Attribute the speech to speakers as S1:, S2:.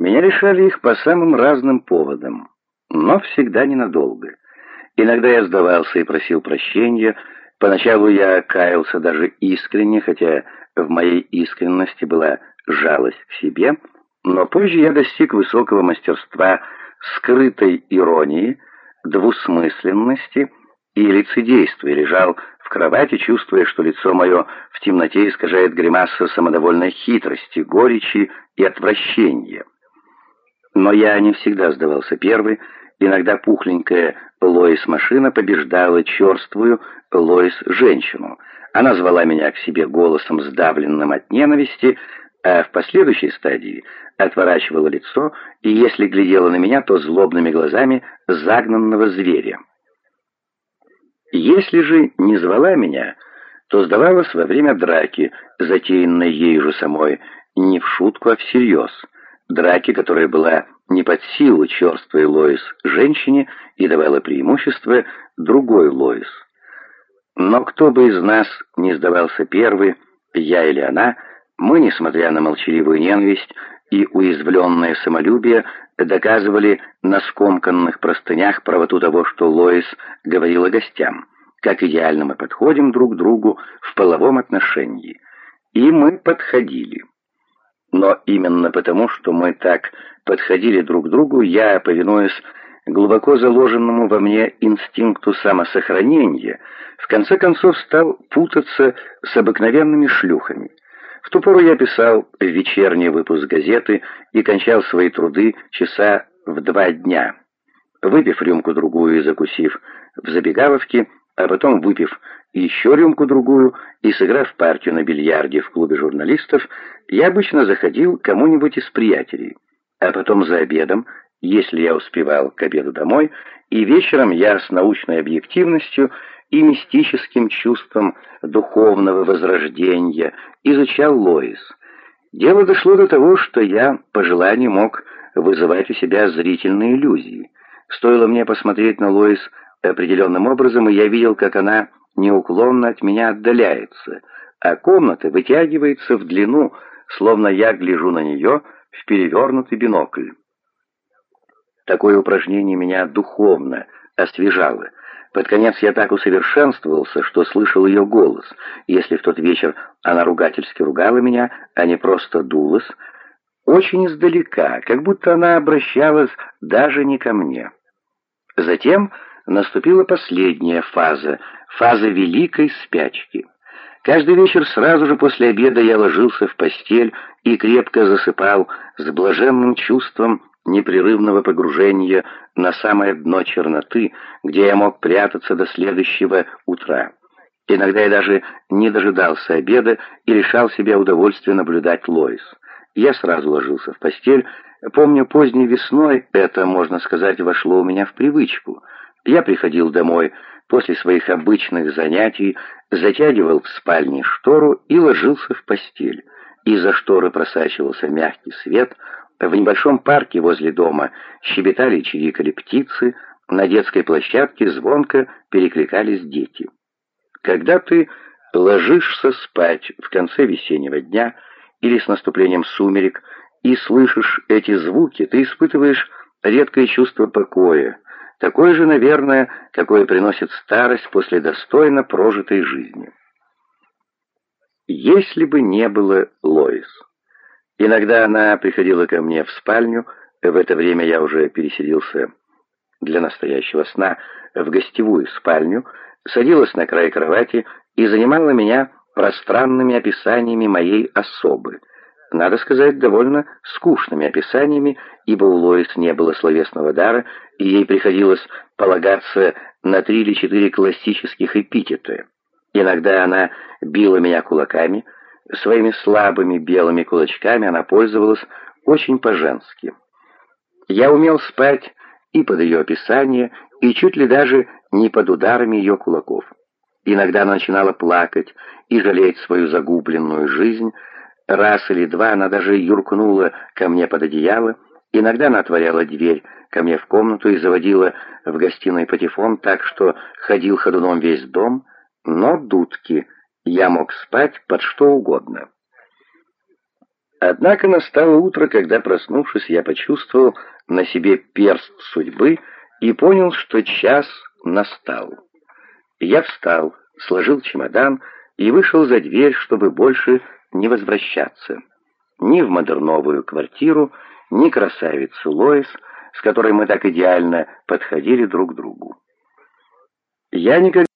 S1: Меня решали их по самым разным поводам, но всегда ненадолго. Иногда я сдавался и просил прощения, поначалу я каялся даже искренне, хотя в моей искренности была жалость к себе, но позже я достиг высокого мастерства скрытой иронии, двусмысленности и лицедействия, лежал в кровати, чувствуя, что лицо мое в темноте искажает гримаса самодовольной хитрости, горечи и отвращения. Но я не всегда сдавался первый, иногда пухленькая Лоис-машина побеждала черствую Лоис-женщину. Она звала меня к себе голосом, сдавленным от ненависти, а в последующей стадии отворачивала лицо и, если глядела на меня, то злобными глазами загнанного зверя. Если же не звала меня, то сдавалась во время драки, затеянной ею же самой, не в шутку, а всерьез. Драки, которая была не под силу черствой Лоис женщине и давала преимущество другой Лоис. Но кто бы из нас не сдавался первый, я или она, мы, несмотря на молчаливую ненависть и уязвленное самолюбие, доказывали на скомканных простынях правоту того, что Лоис говорила гостям, как идеально мы подходим друг к другу в половом отношении. И мы подходили. Но именно потому, что мы так подходили друг к другу, я, повинуясь глубоко заложенному во мне инстинкту самосохранения, в конце концов стал путаться с обыкновенными шлюхами. В ту пору я писал вечерний выпуск газеты и кончал свои труды часа в два дня. Выпив рюмку-другую и закусив в забегаловке, а потом, выпив еще рюмку-другую и сыграв партию на бильярде в клубе журналистов, я обычно заходил кому-нибудь из приятелей. А потом за обедом, если я успевал к обеду домой, и вечером я с научной объективностью и мистическим чувством духовного возрождения изучал Лоис. Дело дошло до того, что я по желанию мог вызывать у себя зрительные иллюзии. Стоило мне посмотреть на Лоис определенным образом, и я видел, как она неуклонно от меня отдаляется, а комната вытягивается в длину, словно я гляжу на нее в перевернутый бинокль. Такое упражнение меня духовно освежало. Под конец я так усовершенствовался, что слышал ее голос. Если в тот вечер она ругательски ругала меня, а не просто дулась, очень издалека, как будто она обращалась даже не ко мне. Затем наступила последняя фаза, фаза великой спячки. Каждый вечер сразу же после обеда я ложился в постель и крепко засыпал с блаженным чувством непрерывного погружения на самое дно черноты, где я мог прятаться до следующего утра. Иногда я даже не дожидался обеда и лишал себя удовольствия наблюдать Лоис. Я сразу ложился в постель. Помню, поздней весной это, можно сказать, вошло у меня в привычку. Я приходил домой после своих обычных занятий, затягивал в спальне штору и ложился в постель. Из-за шторы просачивался мягкий свет — в небольшом парке возле дома щебетали чирикали птицы, на детской площадке звонко перекликались дети. Когда ты ложишься спать в конце весеннего дня или с наступлением сумерек и слышишь эти звуки, ты испытываешь редкое чувство покоя, такое же, наверное, какое приносит старость после достойно прожитой жизни. Если бы не было Лоис. Иногда она приходила ко мне в спальню, в это время я уже переселился для настоящего сна в гостевую спальню, садилась на край кровати и занимала меня пространными описаниями моей особы. Надо сказать, довольно скучными описаниями, ибо у Лоис не было словесного дара, и ей приходилось полагаться на три или четыре классических эпитета. Иногда она била меня кулаками, Своими слабыми белыми кулачками она пользовалась очень по-женски. Я умел спать и под ее описание, и чуть ли даже не под ударами ее кулаков. Иногда она начинала плакать и жалеть свою загубленную жизнь. Раз или два она даже юркнула ко мне под одеяло. Иногда она отворяла дверь ко мне в комнату и заводила в гостиной патефон так, что ходил ходуном весь дом. Но дудки — я мог спать под что угодно. Однако настало утро, когда, проснувшись, я почувствовал на себе перст судьбы и понял, что час настал. Я встал, сложил чемодан и вышел за дверь, чтобы больше не возвращаться. Ни в модерновую квартиру, ни красавицу Лоис, с которой мы так идеально подходили друг к другу. Я никогда